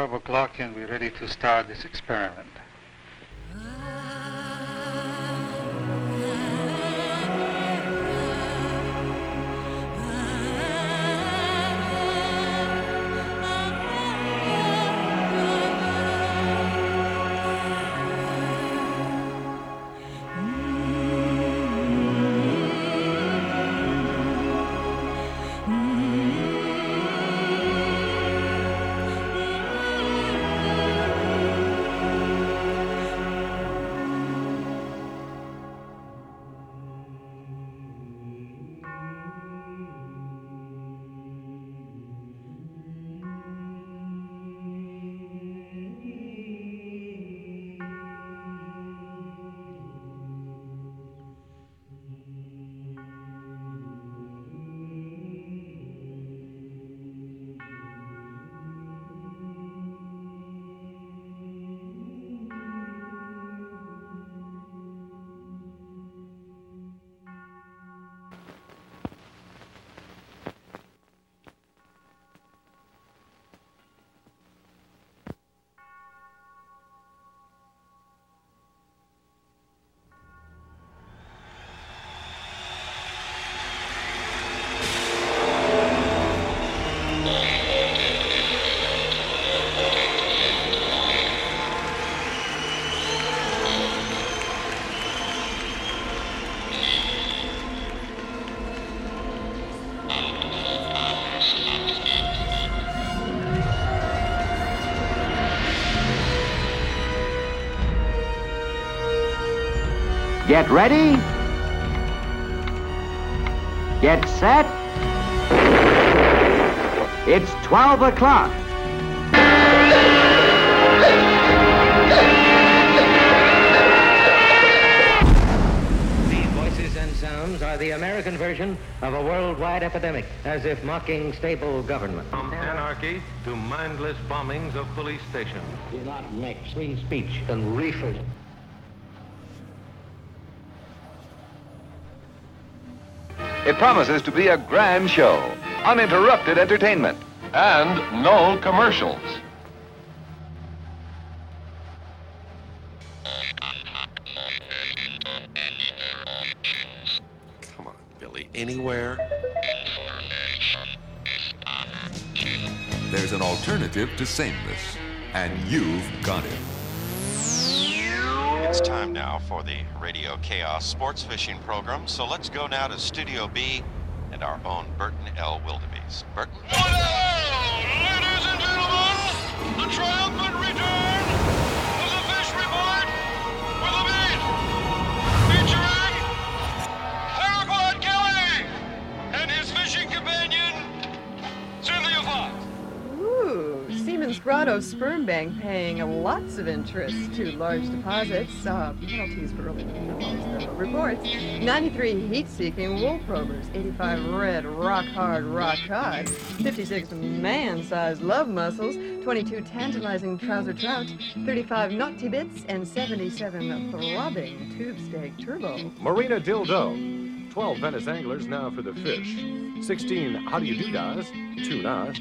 12 o'clock and we're ready to start this experiment. Get ready. Get set. It's 12 o'clock. These voices and sounds are the American version of a worldwide epidemic, as if mocking stable government. From anarchy to mindless bombings of police stations. Do not mix free speech and reefers. It promises to be a grand show, uninterrupted entertainment. and no commercials. Come on, Billy. Anywhere? There's an alternative to sameness, and you've got it. It's time now for the Radio Chaos Sports Fishing Program. So let's go now to Studio B and our own Burton L. Wildebeest. Burton? Ladies and gentlemen, the Siemens Grotto Sperm Bank paying lots of interest to large deposits. Uh, penalties for early. Reports 93 heat-seeking wool probers, 85 red rock-hard rock cod, 56 man-sized love mussels, 22 tantalizing trouser trout, 35 naughty bits, and 77 throbbing tube steak turbo. Marina Dildo. 12 Venice anglers now for the fish. 16 How Do You Do Guys, tuna.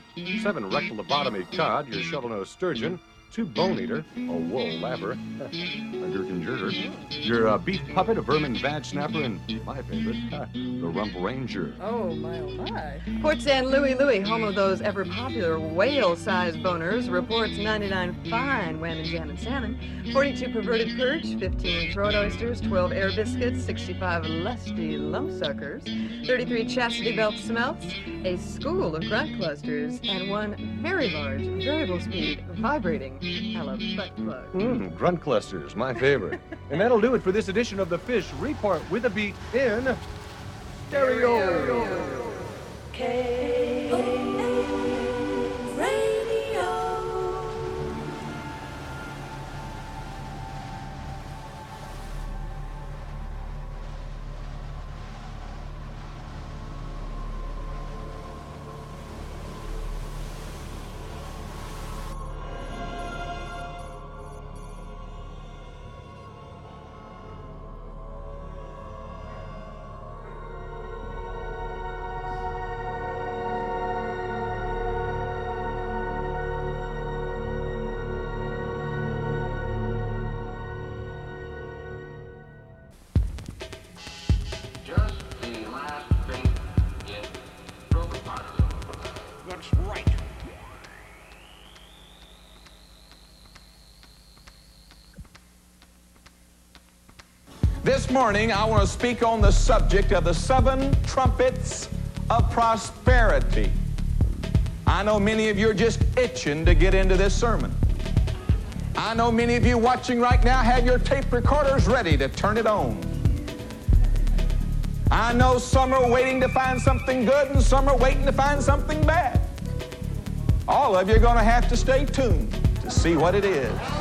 7 rectal lobotomy cod, your shovel-nosed sturgeon. 2 bone eater, a wool labber, a gherkin jerker. Your uh, beef puppet, a vermin vag snapper, and my favorite, the rump ranger. Oh, my, oh, my. Port San Louis Louis, home of those ever popular whale-sized boners, reports 99 fine wham and jam and salmon, 42 perverted perch, 15 throat oysters, 12 air biscuits, 65 lusty lump suckers, 33 chastity belt smelts, a school of grunt clusters, and one very large variable speed vibrating a la butt plug. Mmm, grunt clusters, my favorite. and that'll do it for this edition of the Fish Report with a beat in stereo. Morning, I want to speak on the subject of the seven trumpets of prosperity. I know many of you are just itching to get into this sermon. I know many of you watching right now have your tape recorders ready to turn it on. I know some are waiting to find something good and some are waiting to find something bad. All of you are going to have to stay tuned to see what it is.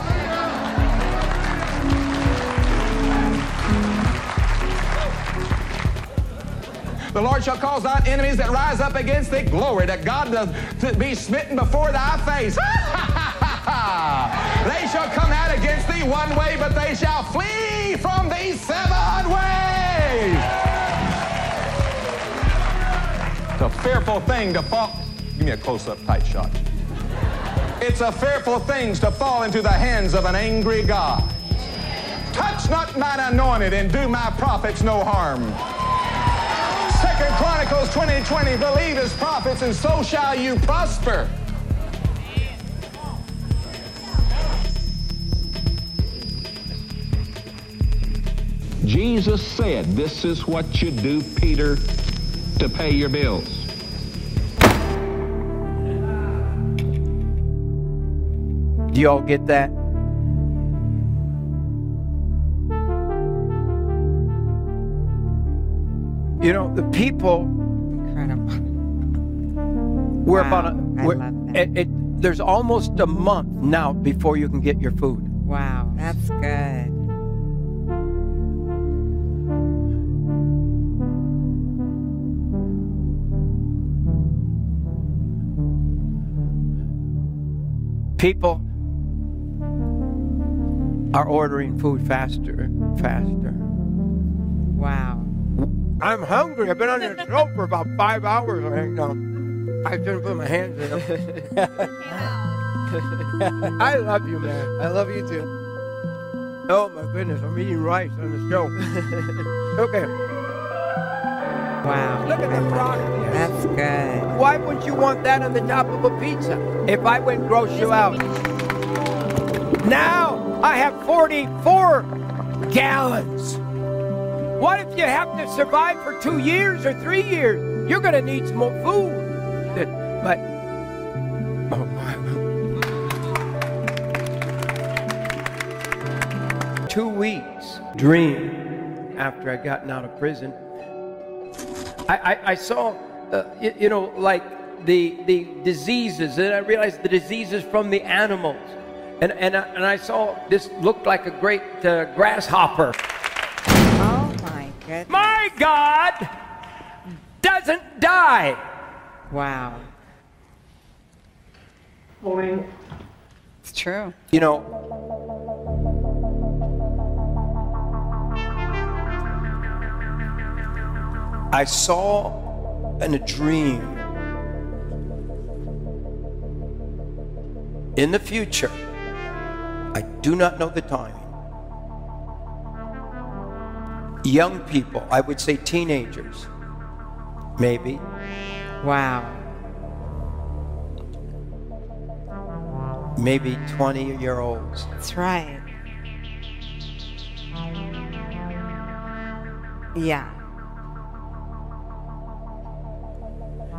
The Lord shall cause thine enemies that rise up against thee, glory to God, to, to be smitten before thy face. they shall come out against thee one way, but they shall flee from thee seven ways. It's a fearful thing to fall. Give me a close up tight shot. It's a fearful thing to fall into the hands of an angry God. Touch not mine anointed and do my prophets no harm. Second Chronicles 20, 20, believe his prophets and so shall you prosper. Jesus said, this is what you do, Peter, to pay your bills. Do y'all get that? You know, the people. Incredible. We're Wow, about a. I We're, it, it, there's almost a month now before you can get your food. Wow, that's good. People are ordering food faster, faster. Wow. I'm hungry. I've been on this rope for about five hours right now. I couldn't put my hands in them. I love you, man. I love you too. Oh my goodness, I'm eating rice on the show. okay. Wow. Look at the frog. That's good. Why wouldn't you want that on the top of a pizza? If I went gross you out. Now I have 44 gallons. What if you have to survive for two years or three years? You're going to need some more food. But, oh my. Two weeks dream after I gotten out of prison. I, I, I saw, uh, you, you know, like the the diseases, and I realized the diseases from the animals, and and I, and I saw this looked like a great uh, grasshopper. My goodness. My God doesn't die. Wow. It's true. You know, I saw in a dream in the future, I do not know the timing. Young people, I would say teenagers, maybe. Wow. Maybe 20 year olds. That's right. Yeah.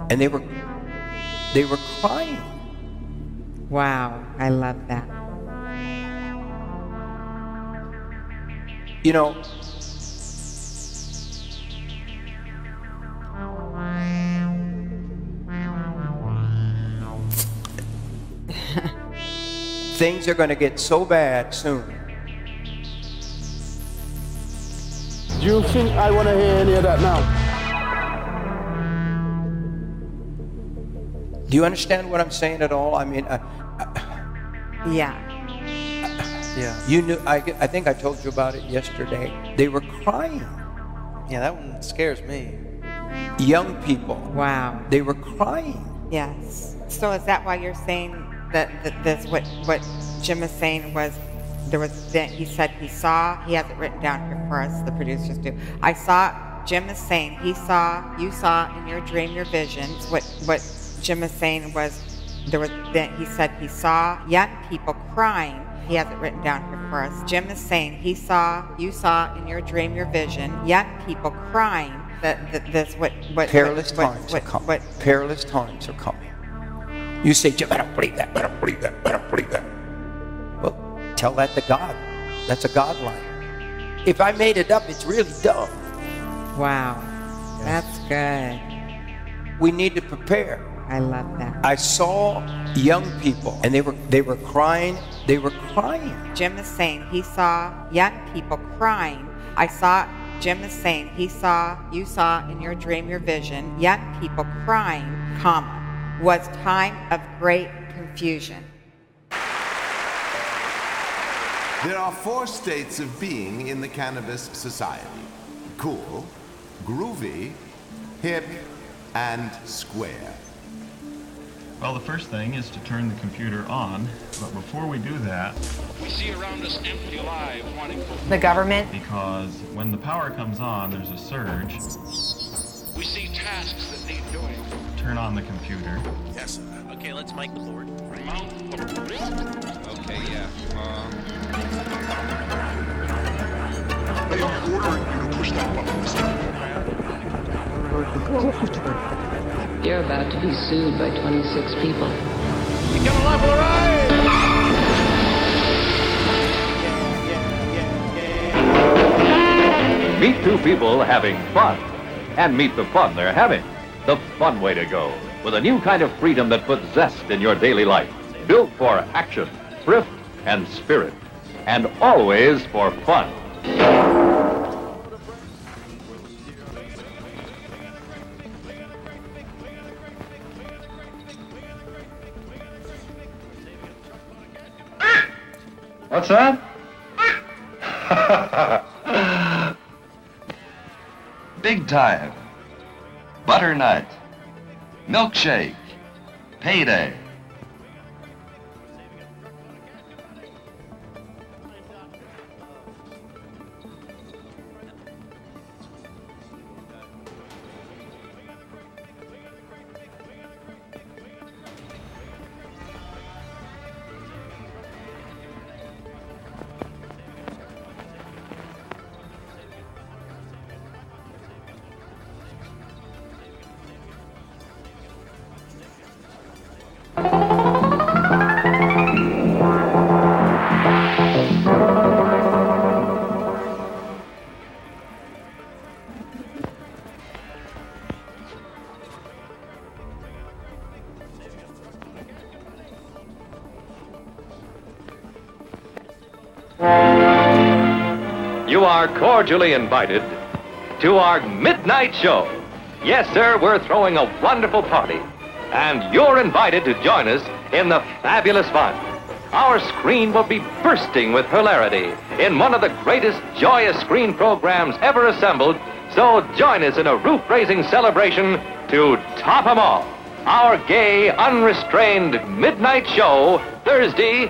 And they were they were crying. Wow. I love that. You know, things are going to get so bad soon. Do you think I want to hear any of that now? Do you understand what I'm saying at all? I mean, uh, Yeah. yeah. You knew. I, I think I told you about it yesterday. They were crying. Yeah, that one scares me. Young people. Wow. They were crying. Yes. So is that why you're saying that, that this what what Jim is saying was there was that he said he saw he has it written down here for us the producers do. I saw Jim is saying he saw you saw in your dream your visions what what Jim is saying was there was then he said he saw young people crying he has it written down here for us. Jim is saying he saw, you saw in your dream, your vision, young people crying that, that this what what Perilous what, times what, are coming. what, Perilous times are coming. You say, Jim, I don't believe that. I don't believe that. I don't believe that. Well, tell that to God. That's a God line. If I made it up, it's really dumb. Wow, that's good. We need to prepare. I love that. I saw young people, and they were they were crying. They were crying. Jim is saying he saw young people crying. I saw Jim is saying he saw, you saw in your dream, your vision, young people crying, comma, was time of great confusion. There are four states of being in the cannabis society cool, groovy, hip, and square. Well, the first thing is to turn the computer on, but before we do that, We see around us empty lives wanting The government? because when the power comes on, there's a surge, We see tasks that need doing. Turn on the computer. Yes. Okay, let's mic the board. Okay, yeah. Um, You're about to be sued by 26 people. Meet two people having fun. And meet the fun they're having. The fun way to go. With a new kind of freedom that puts zest in your daily life. Built for action, thrift, and spirit. And always for fun. What's that? Big time. Butternut. Milkshake. Payday. Cordially invited to our midnight show. Yes, sir, we're throwing a wonderful party. And you're invited to join us in the fabulous fun. Our screen will be bursting with hilarity in one of the greatest joyous screen programs ever assembled. So join us in a roof raising celebration to top 'em all. Our gay, unrestrained midnight show, Thursday,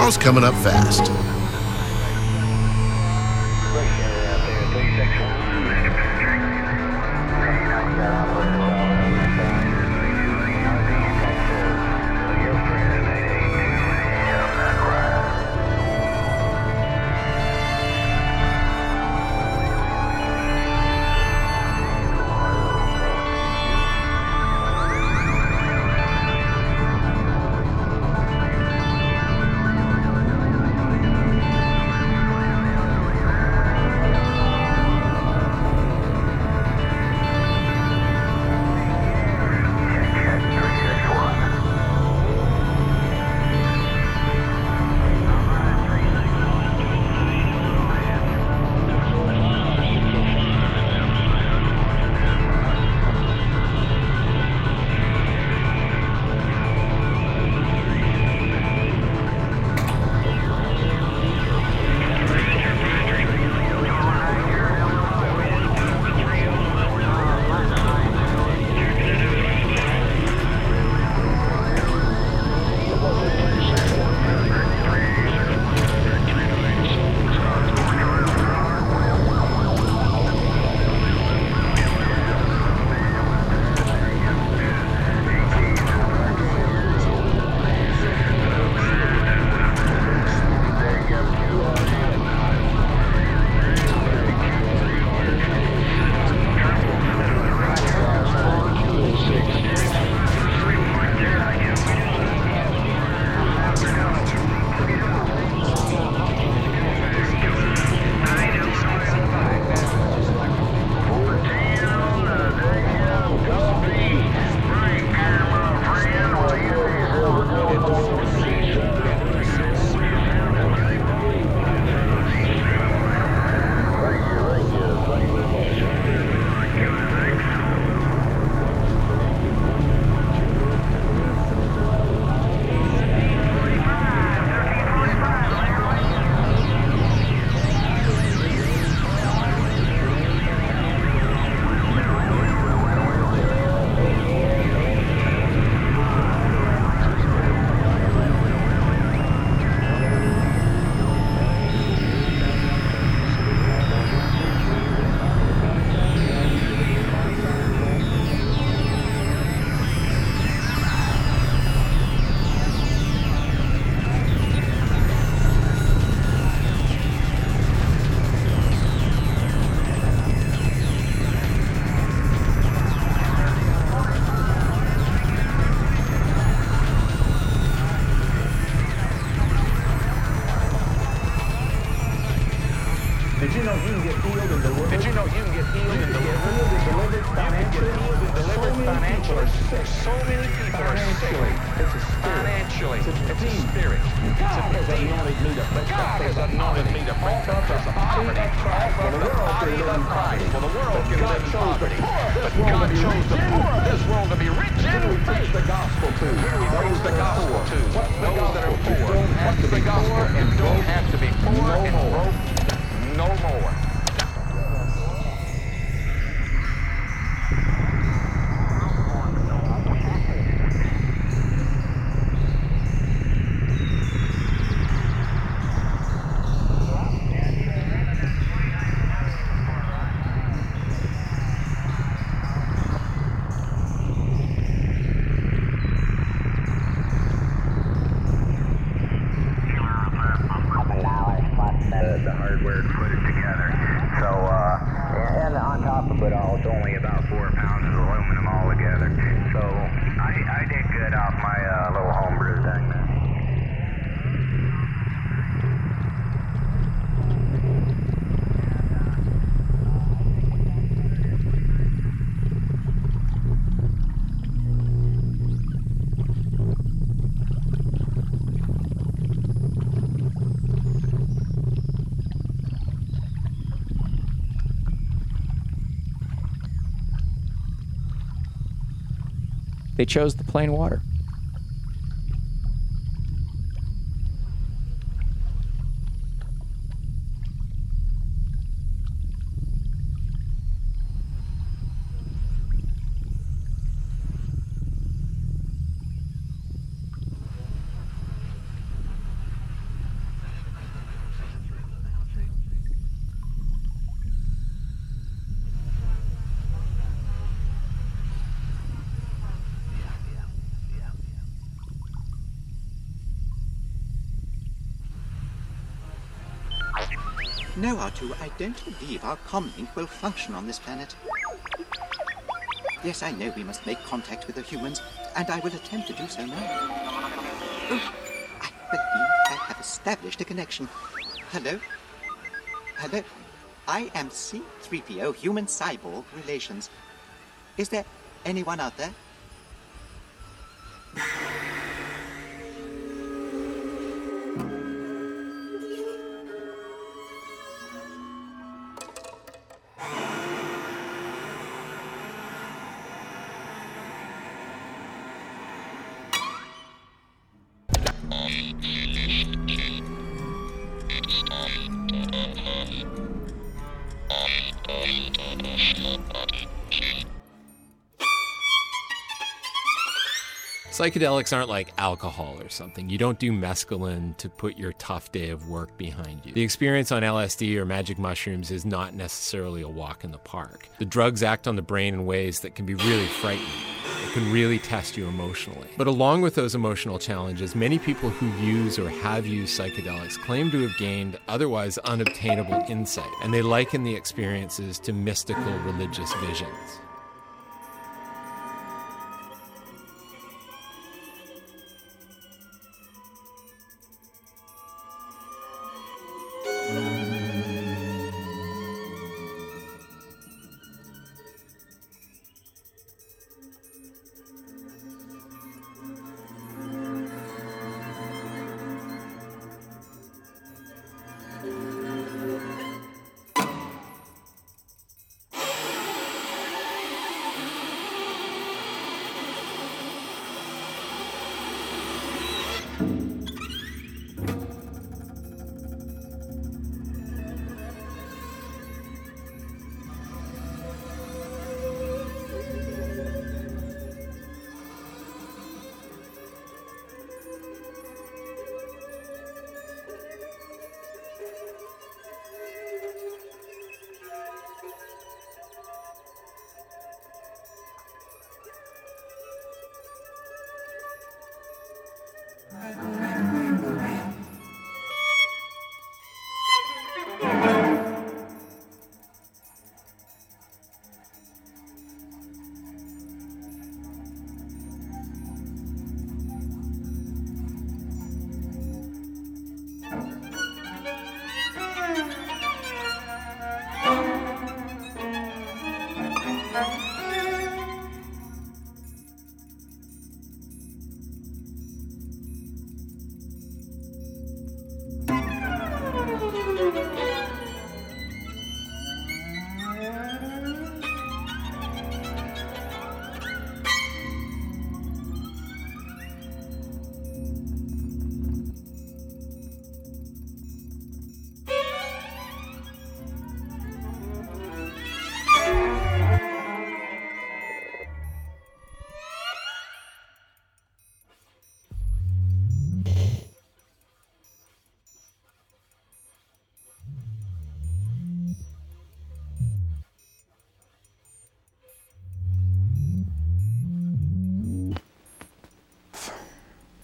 Tomorrow's coming up fast. They chose the plain water. No, R2, I don't believe our comlink will function on this planet. Yes, I know we must make contact with the humans, and I will attempt to do so now. Oh, I believe I have established a connection. Hello? Hello? I am C3PO Human Cyborg Relations. Is there anyone out there? Psychedelics aren't like alcohol or something. You don't do mescaline to put your tough day of work behind you. The experience on LSD or magic mushrooms is not necessarily a walk in the park. The drugs act on the brain in ways that can be really frightening. It can really test you emotionally. But along with those emotional challenges, many people who use or have used psychedelics claim to have gained otherwise unobtainable insight, and they liken the experiences to mystical religious visions.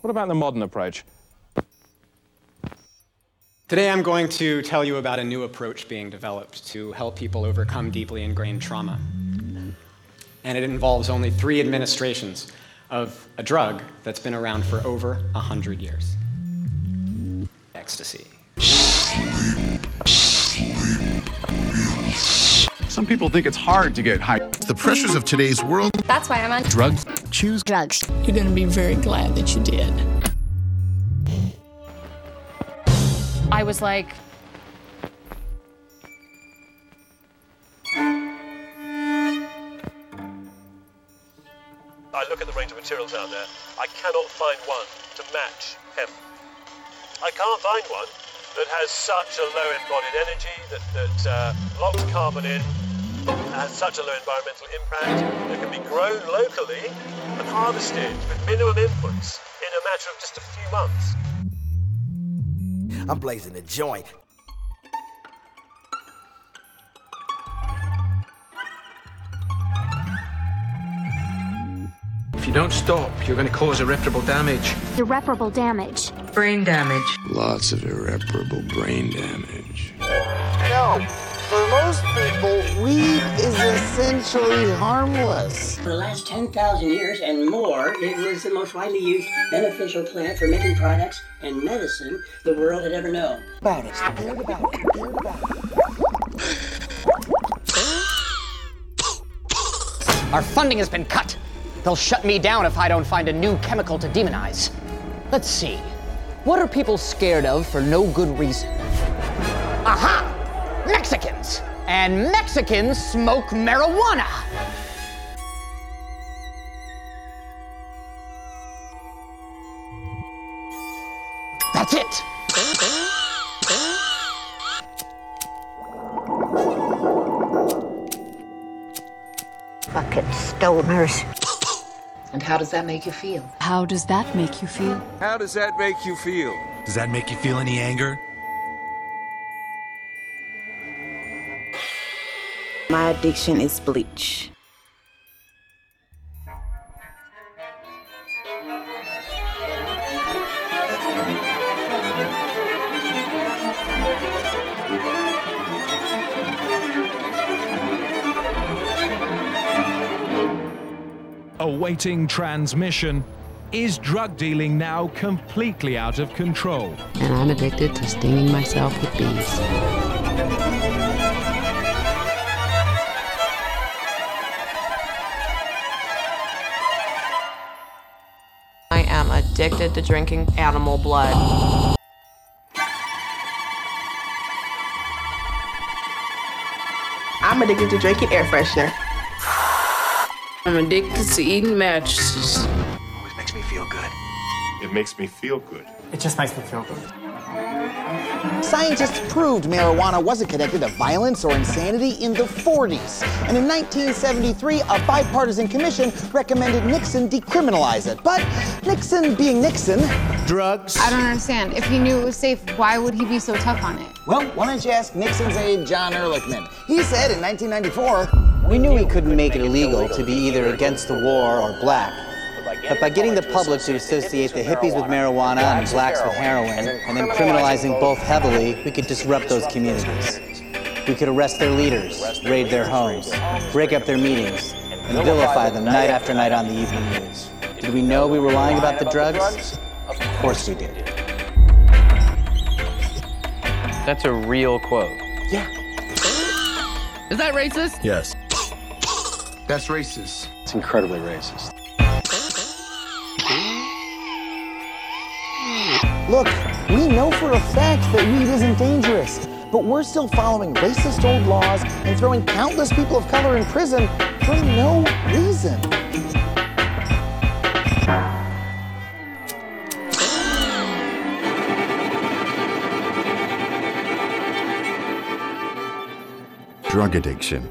What about the modern approach? Today I'm going to tell you about a new approach being developed to help people overcome deeply ingrained trauma. And it involves only three administrations of a drug that's been around for over 100 years ecstasy. Some people think it's hard to get high. The pressures of today's world. That's why I'm on Drugs. Choose drugs. You're going to be very glad that you did. I was like, I look at the range of materials out there. I cannot find one to match hemp. I can't find one that has such a low embodied energy, that, that uh, locks carbon in, has such a low environmental impact, that can be grown locally and harvested with minimal inputs in a matter of just a few months. I'm blazing a joint. If you Don't stop. You're going to cause irreparable damage. Irreparable damage. Brain damage. Lots of irreparable brain damage. No. For most people, weed is essentially harmless. For the last 10,000 years and more, it was the most widely used beneficial plant for making products and medicine the world had ever known. About it. About it. About it. Our funding has been cut. They'll shut me down if I don't find a new chemical to demonize. Let's see. What are people scared of for no good reason? Aha! Mexicans! And Mexicans smoke marijuana! That's it! Fucking stoners. And how does that make you feel? How does that make you feel? How does that make you feel? Does that make you feel any anger? My addiction is bleach. Awaiting transmission. Is drug dealing now completely out of control? And I'm addicted to stinging myself with bees. Addicted to drinking animal blood. I'm addicted to drinking air freshener. I'm addicted to eating mattresses. Always makes me feel good. It makes me feel good. It just makes me feel good. Scientists proved marijuana wasn't connected to violence or insanity in the 40s. And in 1973, a bipartisan commission recommended Nixon decriminalize it. But Nixon being Nixon, drugs. I don't understand. If he knew it was safe, why would he be so tough on it? Well, why don't you ask Nixon's aide, John Ehrlichman? He said in 1994, We knew we couldn't make it illegal to be either against the war or black. But by getting the public to associate the hippies with marijuana and blacks with heroin, and then criminalizing both heavily, we could disrupt those communities. We could arrest their leaders, raid their homes, break up their meetings, and vilify them night after night on the evening news. Did we know we were lying about the drugs? Of course we did. That's a real quote. Yeah. Is that racist? Yes. That's racist. It's incredibly racist. Look, we know for a fact that weed isn't dangerous, but we're still following racist old laws and throwing countless people of color in prison for no reason. Drug addiction,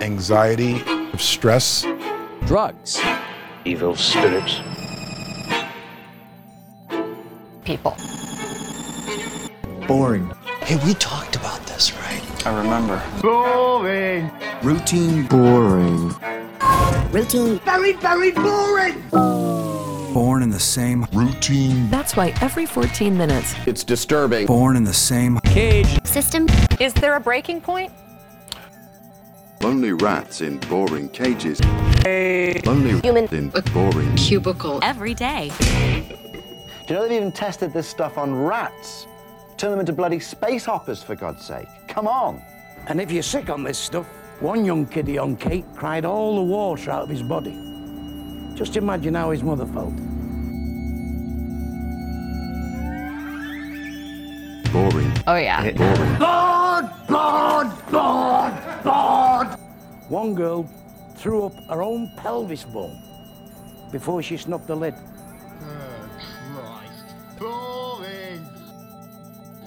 anxiety, stress, Drugs. Evil spirits. People. Boring. Hey, we talked about this, right? I remember. Boring. routine, boring. Routine. Very, very boring. Born in the same routine. That's why every 14 minutes, It's disturbing. Born in the same cage System. Is there a breaking point? lonely rats in boring cages. Lonely Human. in a boring Cubicle. every day. Do you know they've even tested this stuff on rats? Turn them into bloody space hoppers, for God's sake. Come on. And if you're sick on this stuff, one young kiddie on Kate cried all the water out of his body. Just imagine how his mother felt. boring. Oh, yeah. Boring. Blood, blood, blood, blood. One girl threw up her own pelvis bone before she snuffed the lid.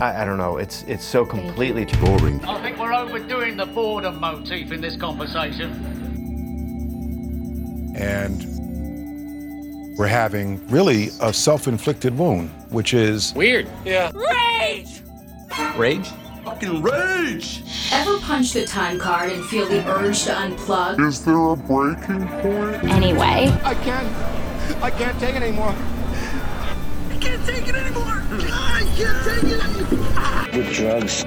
I, I don't know. It's it's so completely boring. I think we're overdoing the boredom motif in this conversation. And we're having really a self-inflicted wound, which is Weird. Yeah. Rage! Rage? fucking rage. Ever punch the time card and feel the urge to unplug? Is there a breaking point? Anyway, I can. I can't take it anymore. I can't take it anymore. I can't take it anymore. With drugs.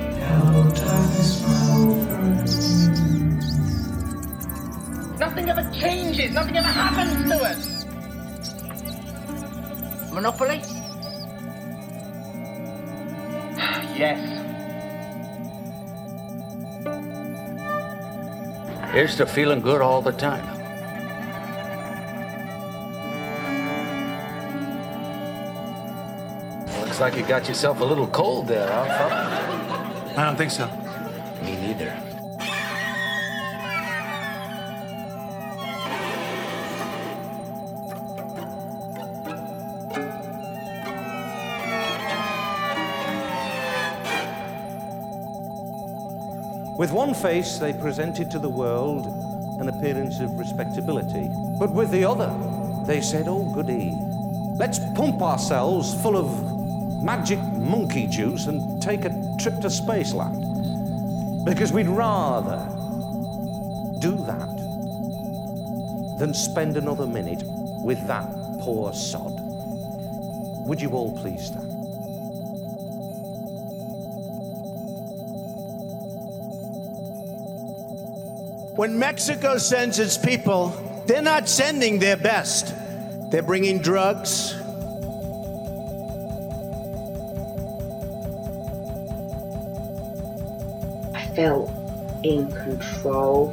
Nothing ever changes, nothing ever happens to us. Monopoly? yes. Here's to feeling good all the time. Looks like you got yourself a little cold there, huh, fella? I don't think so. Me neither. With one face, they presented to the world an appearance of respectability. But with the other, they said, oh, goody. Let's pump ourselves full of magic monkey juice and take a trip to Spaceland. Because we'd rather do that than spend another minute with that poor sod. Would you all please stand? When Mexico sends its people, they're not sending their best. They're bringing drugs. Felt in control.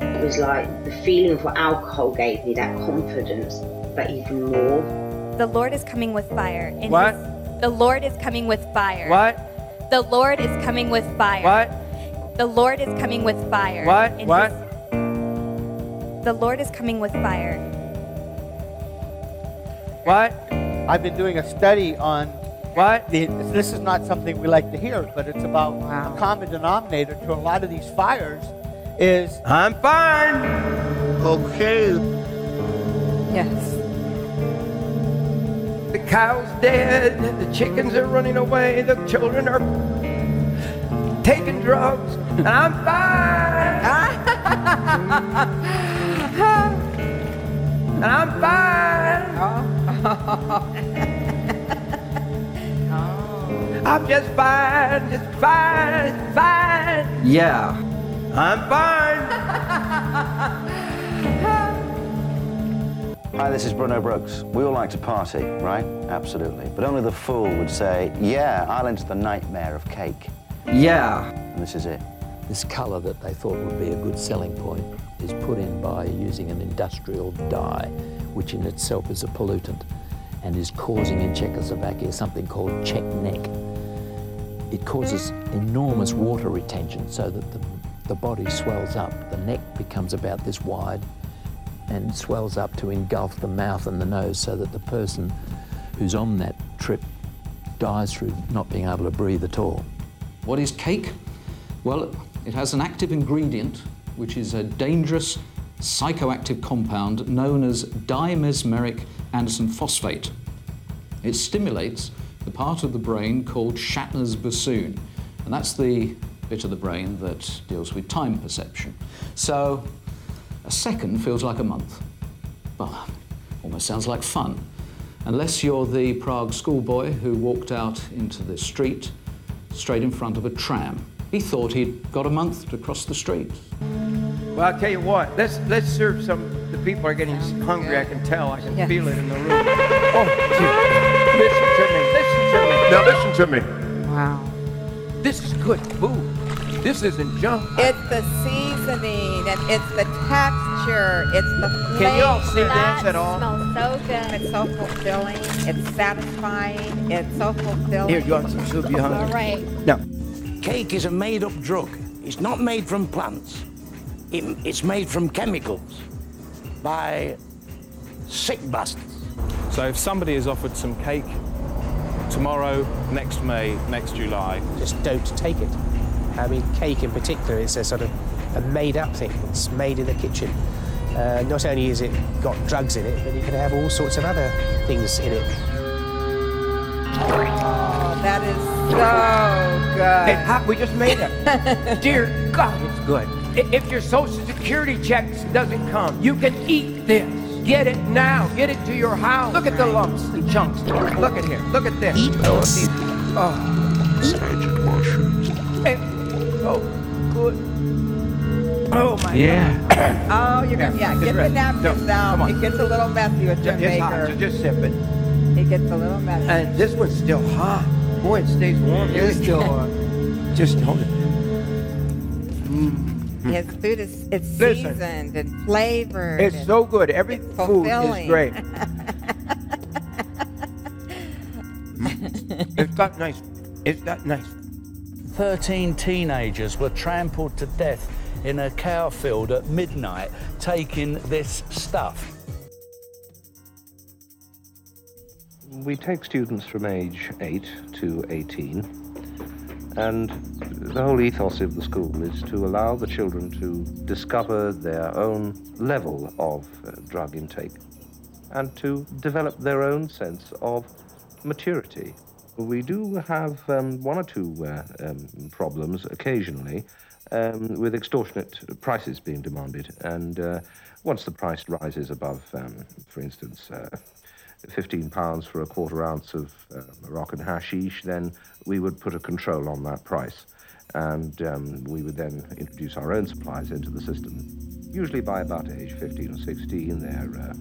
It was like the feeling of what alcohol gave me that confidence, but even more. The Lord is coming with fire. In What? His, the Lord is coming with fire. What? The Lord is coming with fire. What? The Lord is coming with fire. What? In What? his- the Lord is coming with fire. What? I've been doing a study on what? The, this is not something we like to hear, but it's about a common denominator to a lot of these fires is I'm fine. Okay. Yes. The cow's dead. The chickens are running away. The children are taking drugs. And I'm fine. and I'm fine. I'm just fine, just fine, fine. Yeah, I'm fine. Hi, this is Bruno Brooks. We all like to party, right? Absolutely. But only the fool would say, yeah, I'll enter the nightmare of cake. Yeah. And this is it. This colour that they thought would be a good selling point is put in by using an industrial dye, which in itself is a pollutant and is causing in Czechoslovakia something called Czech neck. It causes enormous water retention so that the, the body swells up. The neck becomes about this wide and swells up to engulf the mouth and the nose so that the person who's on that trip dies through not being able to breathe at all. What is cake? Well, it has an active ingredient, which is a dangerous psychoactive compound known as dimesmeric Anderson phosphate. It stimulates the part of the brain called Shatner's bassoon, and that's the bit of the brain that deals with time perception. So, a second feels like a month. Well, almost sounds like fun. Unless you're the Prague schoolboy who walked out into the street straight in front of a tram. He thought he'd got a month to cross the street. Well, I'll tell you what. Let's let's serve some. The people are getting hungry. I can tell. I can Yes. feel it in the room. Oh, Now listen to me. Wow. This is good food. This isn't junk. It's the seasoning and it's the texture. It's the flavor. Can you all see this at all? smells so good. It's so fulfilling. It's satisfying. It's so fulfilling. Here, you want some soup? You hungry? All right. No. Cake is a made-up drug. It's not made from plants. It- it's made from chemicals by sick bastards. So if somebody is offered some cake tomorrow, next May, next July, just don't take it. I mean, cake in particular is a sort of a made-up thing. It's made in the kitchen. Uh, not only is it got drugs in it, but you can have all sorts of other things in it. Oh, that is so good. It hot. We just made it. Dear God, it's good. If your social security checks doesn't come, you can eat this. Get it now. Get it to your house. Look at the lumps and chunks. Look at here. Look at this. Eat this. Oh. Magic mushrooms. Eh, Oh, good. Oh my Yeah. Oh, you're gonna, yeah, get the napkins out. It gets a little messy with Jim It's hot, Bakker. so just sip it. It gets a little messy. And this one's still hot. Boy, it stays warm. It's still hot. Just hold it. His food is it's Listen. seasoned and flavored. It's and so good. Every it's food is great. it's got nice. It's got nice. 13 teenagers were trampled to death in a cow field at midnight taking this stuff. We take students from age 8 to 18, and the whole ethos of the school is to allow the children to discover their own level of uh, drug intake and to develop their own sense of maturity. We do have um, one or two uh, um, problems occasionally um, with extortionate prices being demanded, and uh, once the price rises above, um, for instance, uh, 15 pounds for a quarter ounce of uh, Moroccan hashish, then we would put a control on that price. And um, we would then introduce our own supplies into the system. Usually by about age 15 or 16, they're uh,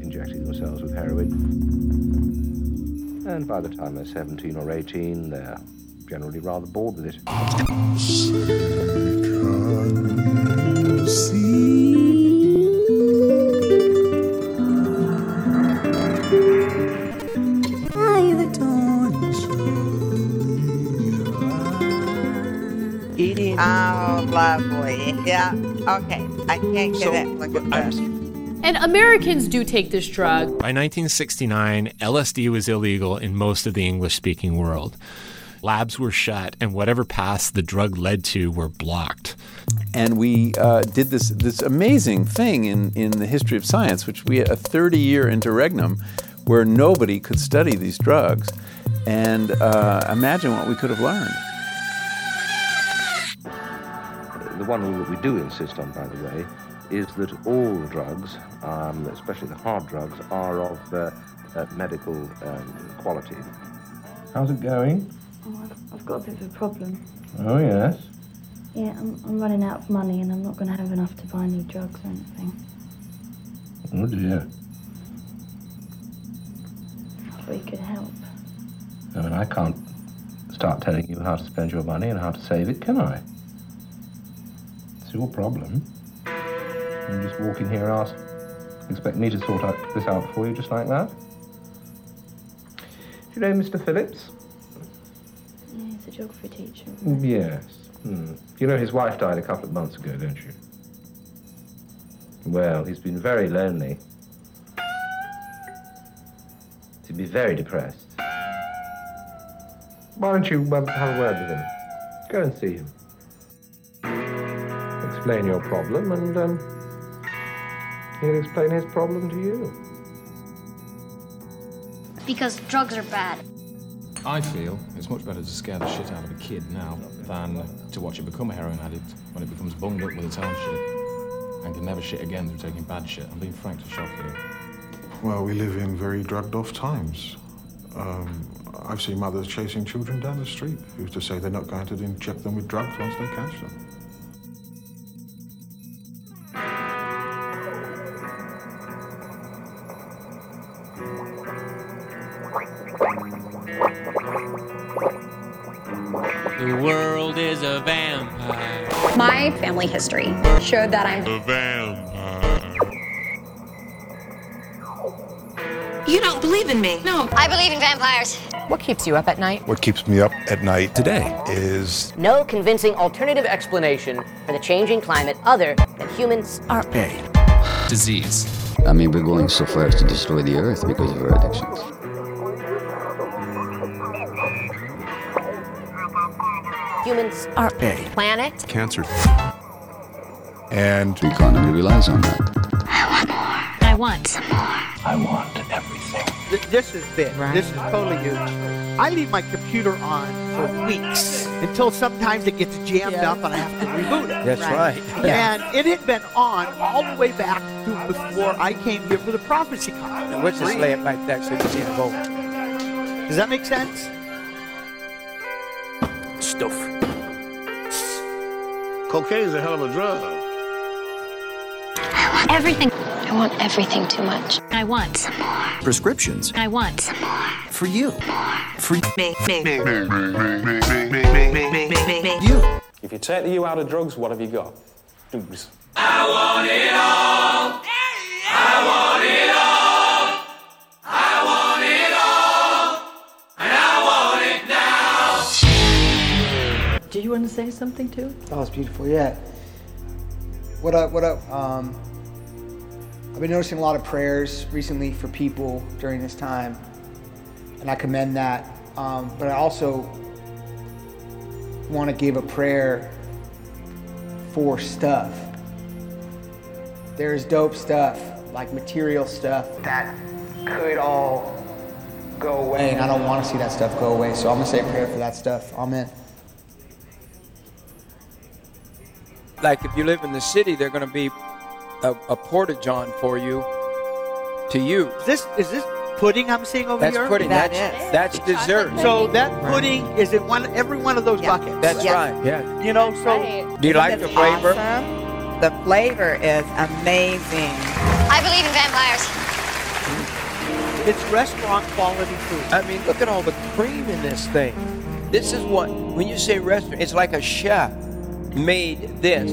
injecting themselves with heroin. And by the time they're 17 or 18, they're generally rather bored with it. Lovely. Yeah. Okay. I can't get it. Look at this. And Americans do take this drug. By 1969, LSD was illegal in most of the English speaking world. Labs were shut, and whatever paths the drug led to were blocked. And we uh, did this this amazing thing in, in the history of science, which we had a 30 year interregnum where nobody could study these drugs. And uh, imagine what we could have learned. One rule that we do insist on, by the way, is that all drugs, um, especially the hard drugs, are of uh, uh, medical um, quality. How's it going? Oh, I've, I've got a bit of a problem. Oh, yes. Yeah, I'm, I'm running out of money and I'm not going to have enough to buy any drugs or anything. Oh, dear. I thought you could help. I mean, I can't start telling you how to spend your money and how to save it, can I? It's your problem. You just walk in here and ask, expect me to sort out, this out for you just like that? Do you know Mr. Phillips? Yeah, he's a geography teacher. Yes. Hmm. You know his wife died a couple of months ago, don't you? Well, he's been very lonely. He'd be very depressed. Why don't you um, have a word with him? Go and see him. Explain your problem, and um, he'll explain his problem to you. Because drugs are bad. I feel it's much better to scare the shit out of a kid now than to watch it become a heroin addict when it becomes bunged up with its own shit and can never shit again through taking bad shit. I'm being frank to shock you. Well, we live in very drugged off times. Um, I've seen mothers chasing children down the street who's to say they're not going to inject them with drugs once they catch them. History showed that I'm. A vampire. You don't believe in me. No, I believe in vampires. What keeps you up at night? What keeps me up at night today is No convincing alternative explanation for the changing climate other than humans are. pain. Disease. I mean, we're going so far as to destroy the earth because of our addictions. Humans are Pain. planet. Cancer. And the economy relies on that. I want more. I want some more. I want everything. th- this is big. Right. This is totally huge. I leave my computer on for weeks until sometimes it gets jammed up and I have to reboot it. That's right. And it had been on all the way back to before I came here for the prophecy conference. Let's just lay it like that so you can see the vote. Does that make sense? Stuff. Cocaine is a hell of a drug. Everything. I want everything too much. I want some more. Prescriptions I want some more. for you. More. For Me, me, me, Me. Me. Me. Me. Me. Me. Me. you. If you take the U out of drugs, what have you got? Drugs. I want it all. I want it all. I want it all. And I want it now. Do you want to say something too? That was beautiful, yeah. What up, what up? Um, I've been noticing a lot of prayers recently for people during this time, and I commend that. Um, but I also want to give a prayer for stuff. There's dope stuff, like material stuff, that could all go away, and I don't want to see that stuff go away. So I'm gonna say a prayer for that stuff. Amen. Like if you live in the city, they're going to be a, a porta john for you, to you. Is this is this pudding I'm seeing over That's here? pudding. That's that's dessert. So that pudding is in one every one of those buckets. That's right. Yeah. You know, so Do you like the flavor? Awesome. The flavor is amazing. I believe in vampires. It's restaurant quality food. I mean, look at all the cream in this thing. This is what when you say restaurant, it's like a chef made this.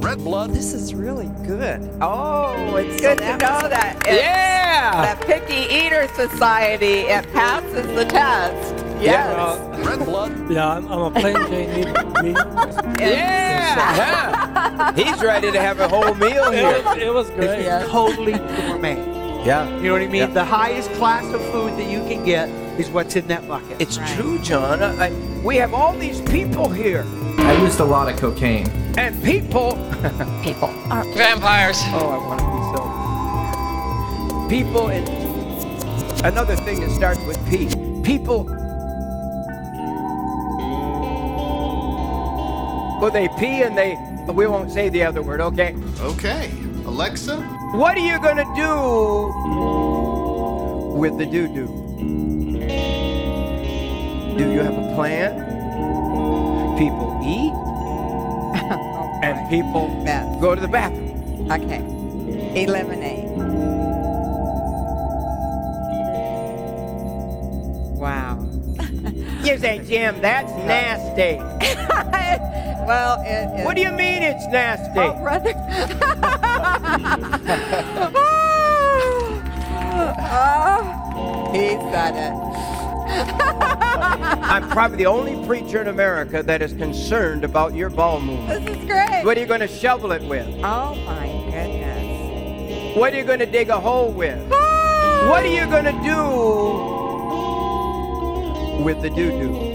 Red blood. This is really good. Oh, it's good to know that. It's Yeah. The Picky Eater Society. It passes the test. Yes. Red blood. Yeah, I'm, I'm a plain Jane meat. meat. Yeah. yeah. He's ready to have a whole meal It here. was, it was great. It's totally gourmet. Yeah. You know what I mean? Yeah. The highest class of food that you can get is what's in that bucket. It's true, John. I, I- we have all these people here, I used a lot of cocaine. and people, people are Vampires. Oh, I want to be so. People, and another thing that starts with P. People. Well, they pee and they. We won't say the other word, okay? Okay. Alexa. What are you gonna do with the doo doo? Do you have a plan? People eat, and people go to the bathroom. Okay. Eliminate. Wow. You say, Jim, that's nasty. well, it is. What do you mean it's nasty? Oh, brother. oh, he said it. I'm probably the only preacher in America that is concerned about your ball movement. This is great. What are you going to shovel it with? Oh my goodness. What are you going to dig a hole with? Ah! What are you going to do with the doo doo?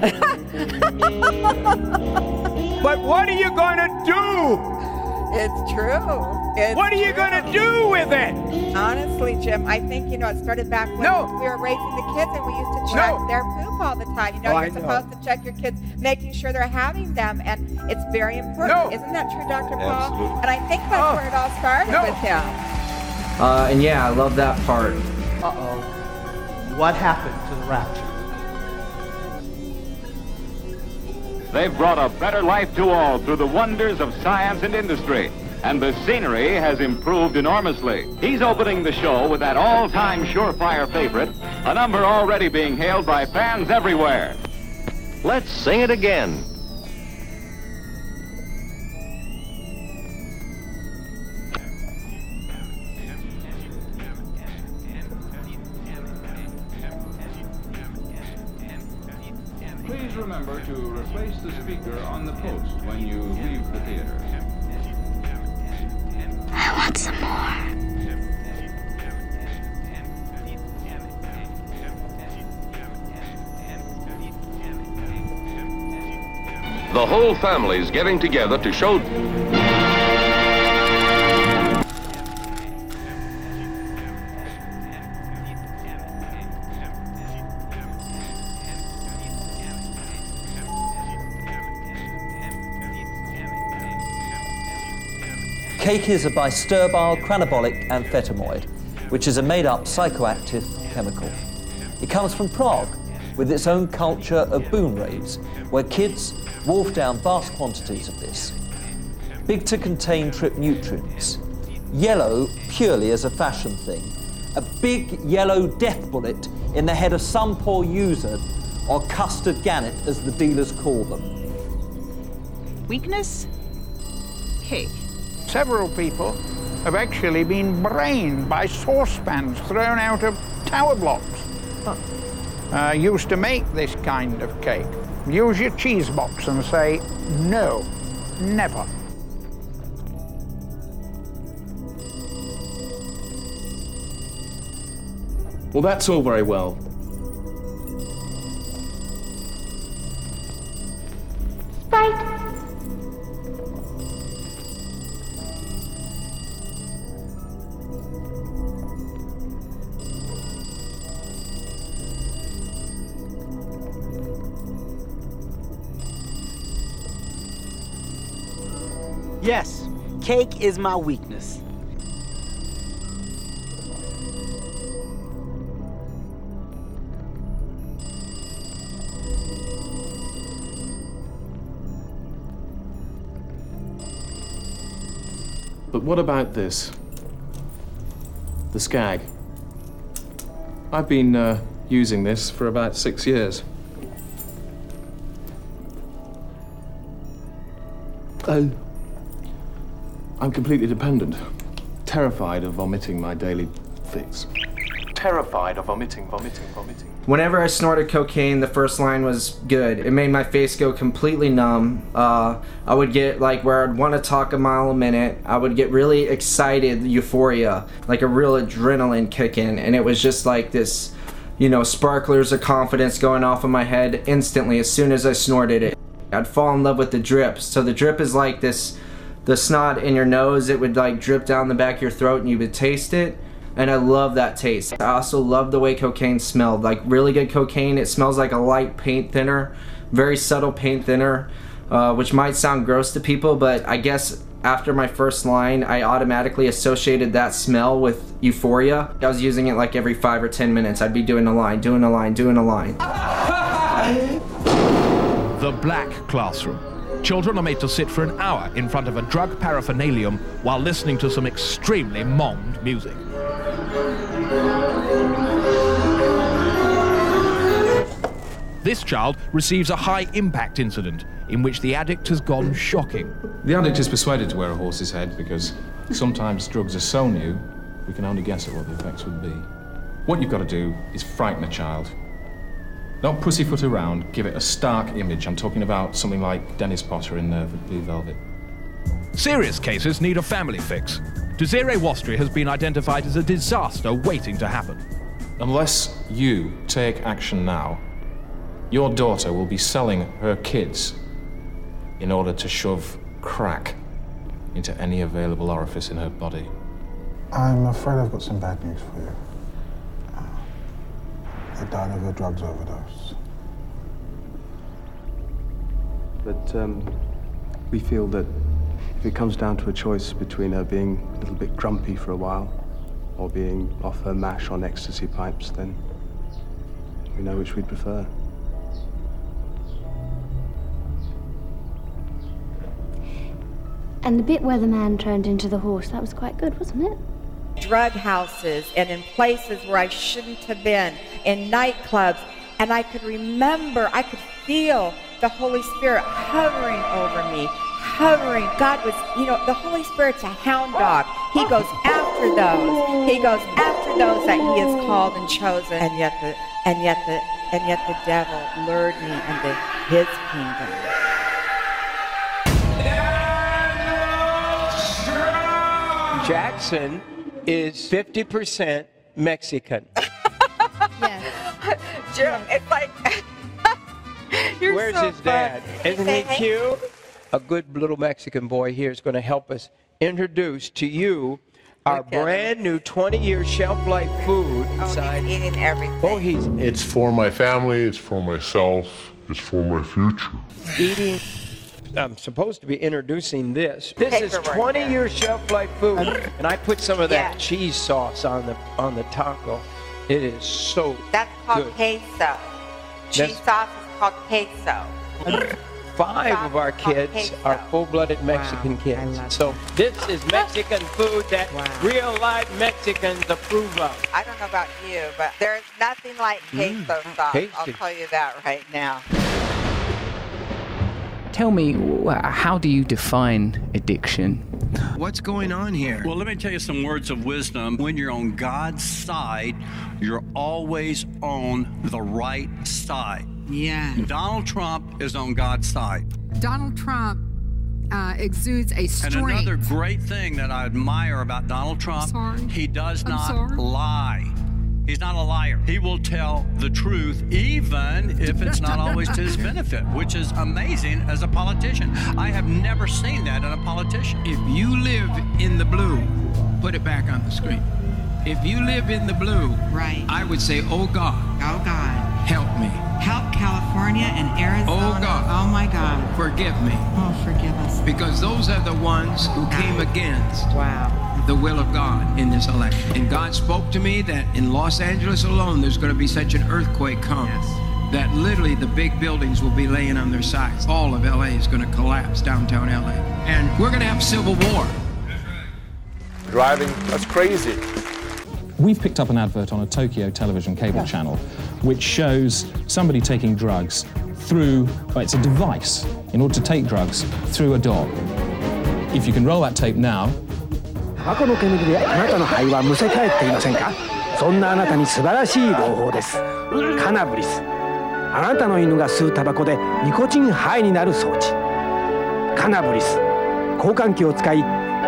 but what are you going to do? It's true. It's What are you going to do with it? Honestly, Jim, I think, you know, it started back when No. we were raising the kids and we used to check No. their poop all the time. You know, Oh, you're know. supposed to check your kids, making sure they're having them, and it's very important. No. Isn't that true, Dr. Paul? Absolutely. And I think that's where it all started No. with him. Uh, and yeah, I love that part. Uh-oh. What happened to the rapture? They've brought a better life to all through the wonders of science and industry. And the scenery has improved enormously. He's opening the show with that all-time surefire favorite, a number already being hailed by fans everywhere. Let's sing it again. whole families getting together to show. Cake is by sterbile cranabolic amphetamoid, which is a made-up psychoactive chemical. It comes from Prague, with its own culture of boom raves, where kids wolf down vast quantities of this. Big to contain trip nutrients. Yellow purely as a fashion thing. A big yellow death bullet in the head of some poor user, or custard gannet as the dealers call them. Weakness? Cake. Several people have actually been brained by saucepans thrown out of tower blocks. Uh, used to make this kind of cake. Use your cheese box and say, no, never. Well, that's all very well. Yes, cake is my weakness. But what about this? The Skag. I've been uh, using this for about six years. And I'm completely dependent. Terrified of vomiting my daily fix. Terrified of vomiting, vomiting, vomiting. Whenever I snorted cocaine, the first line was good. It made my face go completely numb. Uh, I would get like where I'd want to talk a mile a minute. I would get really excited, euphoria, like a real adrenaline kick in, and it was just like this, you know, sparklers of confidence going off in my head instantly as soon as I snorted it. I'd fall in love with the drip. So the drip is like this, the snot in your nose. It would like drip down the back of your throat, and you would taste it and I love that taste. I also love the way cocaine smelled. Like really good cocaine, it smells like a light paint thinner, very subtle paint thinner, uh, which might sound gross to people, but I guess after my first line, I automatically associated that smell with euphoria. I was using it like every five or ten minutes. I'd be doing a line, doing a line, doing a line. The Black Classroom. Children are made to sit for an hour in front of a drug paraphernalium while listening to some extremely monged music. This child receives a high impact incident in which the addict has gone shocking. The addict is persuaded to wear a horse's head because sometimes drugs are so new, we can only guess at what the effects would be. What you've got to do is frighten a child. Don't pussyfoot around, give it a stark image. I'm talking about something like Dennis Potter in uh, Blue Velvet. Serious cases need a family fix. Desiree Wastry has been identified as a disaster waiting to happen. Unless you take action now, your daughter will be selling her kids in order to shove crack into any available orifice in her body. I'm afraid I've got some bad news for you. They died of a drugs overdose. But um, we feel that if it comes down to a choice between her being a little bit grumpy for a while or being off her mash on ecstasy pipes, then we know which we'd prefer. And the bit where the man turned into the horse, that was quite good, wasn't it? Drug houses and in places where I shouldn't have been, in nightclubs. And I could remember, I could feel the Holy Spirit hovering over me, hovering. God was, you know, the Holy Spirit's a hound dog. He goes after those. He goes after those that he has called and chosen. And yet the and yet the and yet the devil lured me into his kingdom. Jackson is 50% Mexican. Jim, it's like you're Where's so his dad? Isn't he cute? A good little Mexican boy here is going to help us introduce to you our brand new 20 year shelf life food. Oh, he's eating everything. Oh, he's It's for my family, it's for myself, it's for my future. eating I'm supposed to be introducing this. This is Paperwork, 20 yeah. year shelf life food, and I put some of that cheese sauce on the on the taco. It is so That's called good. queso. Cheese That's- sauce is called queso. Five of our kids are full-blooded Mexican kids. So this is Mexican food that real life Mexicans approve of. I don't know about you, but there's nothing like mm. queso sauce. I'll tasty. tell you that right now. Tell me, how do you define addiction? What's going on here? Well, let me tell you some words of wisdom. When you're on God's side, you're always on the right side. Yeah. Donald Trump is on God's side. Donald Trump uh, exudes a strength. And strength. another great thing that I admire about Donald Trump, he does not lie. He's not a liar. He will tell the truth even if it's not always to his benefit, which is amazing as a politician. I have never seen that in a politician. If you live in the blue, put it back on the screen. If you live in the blue, right, I would say, "Oh God, oh God, help me, help California and Arizona. oh God, oh my God, forgive me." Oh, forgive us. Because those are the ones who came against wow. the will of God in this election. And God spoke to me that in Los Angeles alone, there's going to be such an earthquake come that literally the big buildings will be laying on their sides. All of LA is going to collapse, downtown LA. And we're going to have civil war. Driving, that's crazy. We've picked up an advert on a Tokyo television cable channel which shows somebody taking drugs through, well, it's a device in order to take drugs through a dog. If you can roll that tape now, タバコの煙であなたの肺はむせ返っていませんか？そんなあなたに素晴らしい朗報です。カナブリス。あなたの犬が吸うタバコでニコチンハイになる装置。カナブリス。交換器を使い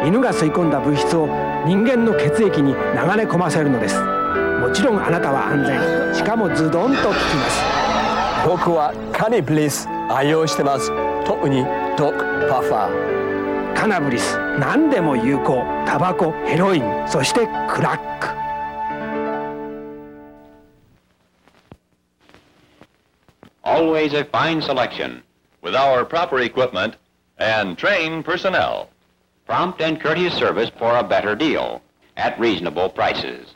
犬が吸い込んだ物質を人間の血液に流れ込ませるのです。もちろんあなたは安全しかもズドンと効きます僕はカニブリス愛用してます特にドクパファーカナブリス何でも有効タバコヘロインそしてクラック Always a fine selection with our proper equipment and trained personnel. Prompt and courteous service for a better deal at reasonable prices.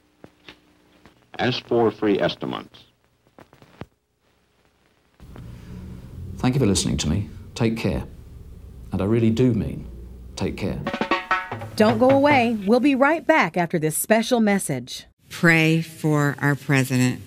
Ask for free estimates. Thank you for listening to me. Take care. And I really do mean take care. Don't go away. We'll be right back after this special message. Pray for our president.